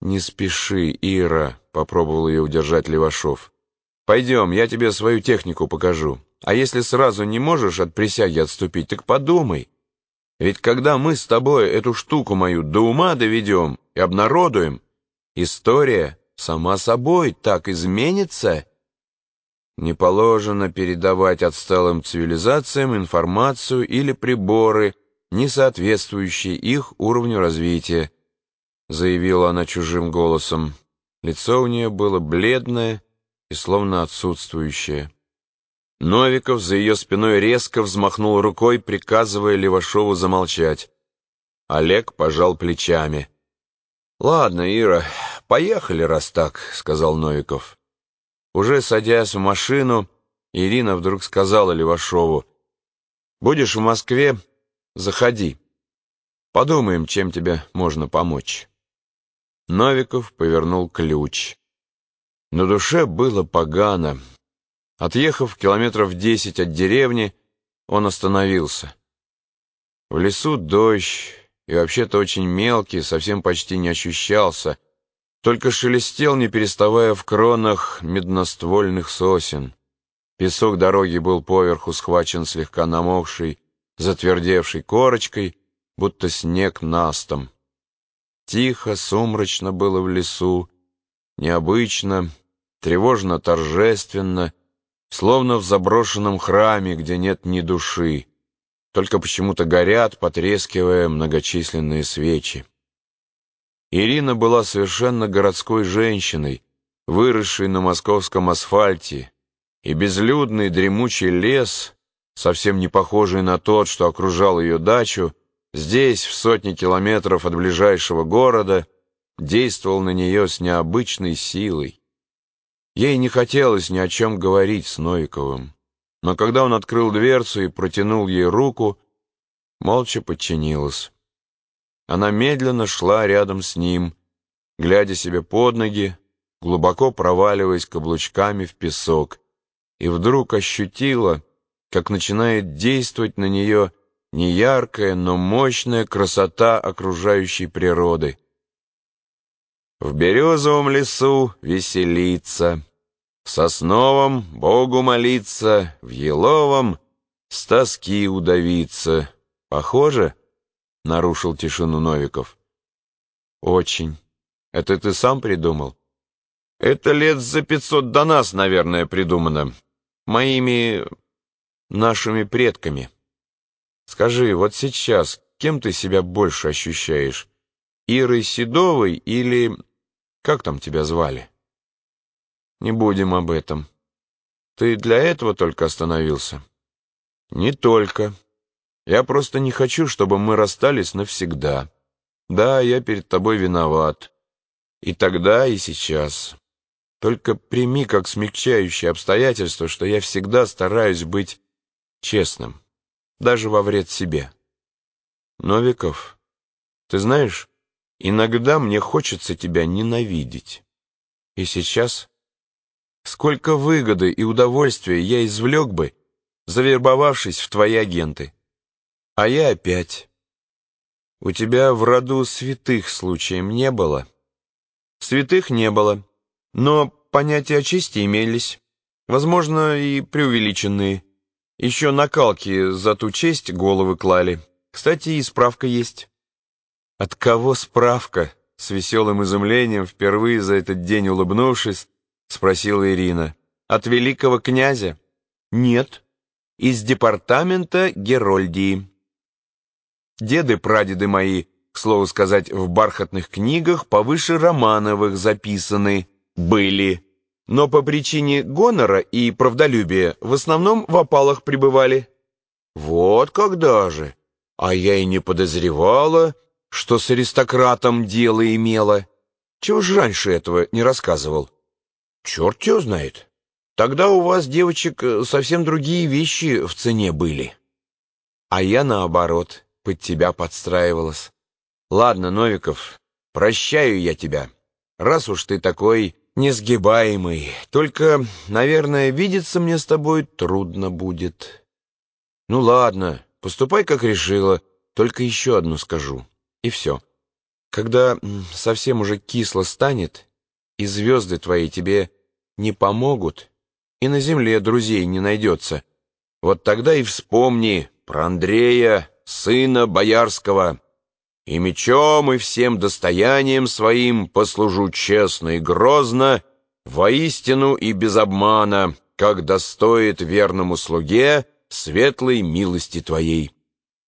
«Не спеши, Ира», — попробовал ее удержать Левашов. «Пойдем, я тебе свою технику покажу. А если сразу не можешь от присяги отступить, так подумай. Ведь когда мы с тобой эту штуку мою до ума доведем и обнародуем, история сама собой так изменится». Не положено передавать отсталым цивилизациям информацию или приборы, не соответствующие их уровню развития, заявила она чужим голосом. Лицо у нее было бледное и словно отсутствующее. Новиков за ее спиной резко взмахнул рукой, приказывая Левашову замолчать. Олег пожал плечами. «Ладно, Ира, поехали, раз так», — сказал Новиков. Уже садясь в машину, Ирина вдруг сказала Левашову, «Будешь в Москве, заходи. Подумаем, чем тебе можно помочь». Новиков повернул ключ. На душе было погано. Отъехав километров десять от деревни, он остановился. В лесу дождь, и вообще-то очень мелкий, совсем почти не ощущался, только шелестел, не переставая в кронах медноствольных сосен. Песок дороги был поверху схвачен слегка намокшей, затвердевшей корочкой, будто снег настом. Тихо, сумрачно было в лесу, необычно, тревожно-торжественно, словно в заброшенном храме, где нет ни души, только почему-то горят, потрескивая многочисленные свечи. Ирина была совершенно городской женщиной, выросшей на московском асфальте, и безлюдный дремучий лес, совсем не похожий на тот, что окружал ее дачу, Здесь, в сотни километров от ближайшего города, действовал на нее с необычной силой. Ей не хотелось ни о чем говорить с Новиковым, но когда он открыл дверцу и протянул ей руку, молча подчинилась. Она медленно шла рядом с ним, глядя себе под ноги, глубоко проваливаясь каблучками в песок, и вдруг ощутила, как начинает действовать на нее неяркая, но мощная красота окружающей природы. В березовом лесу веселиться, в сосновом Богу молиться, в еловом с тоски удавиться. Похоже? — нарушил тишину Новиков. Очень. Это ты сам придумал? Это лет за пятьсот до нас, наверное, придумано. Моими... нашими предками. Скажи, вот сейчас кем ты себя больше ощущаешь? Ирой Седовой или... Как там тебя звали? Не будем об этом. Ты для этого только остановился? Не только. Я просто не хочу, чтобы мы расстались навсегда. Да, я перед тобой виноват. И тогда, и сейчас. Только прими как смягчающее обстоятельство, что я всегда стараюсь быть честным даже во вред себе. Новиков, ты знаешь, иногда мне хочется тебя ненавидеть. И сейчас сколько выгоды и удовольствия я извлек бы, завербовавшись в твои агенты. А я опять. У тебя в роду святых случаем не было? Святых не было, но понятия о чести имелись, возможно, и преувеличенные. Еще накалки за ту честь головы клали. Кстати, и справка есть. От кого справка? С веселым изумлением, впервые за этот день улыбнувшись, спросила Ирина. От великого князя? Нет. Из департамента Герольдии. Деды-прадеды мои, к слову сказать, в бархатных книгах повыше Романовых записаны были но по причине гонора и правдолюбия в основном в опалах пребывали. Вот когда же! А я и не подозревала, что с аристократом дело имела. Чего же раньше этого не рассказывал? Черт его знает. Тогда у вас, девочек, совсем другие вещи в цене были. А я, наоборот, под тебя подстраивалась. Ладно, Новиков, прощаю я тебя. Раз уж ты такой несгибаемый. Только, наверное, видеться мне с тобой трудно будет. Ну ладно, поступай, как решила, только еще одну скажу, и все. Когда совсем уже кисло станет, и звезды твои тебе не помогут, и на земле друзей не найдется, вот тогда и вспомни про Андрея, сына боярского, и мечом, и всем достоянием своим послужу честно и грозно, воистину и без обмана, как достоит верному слуге светлой милости твоей.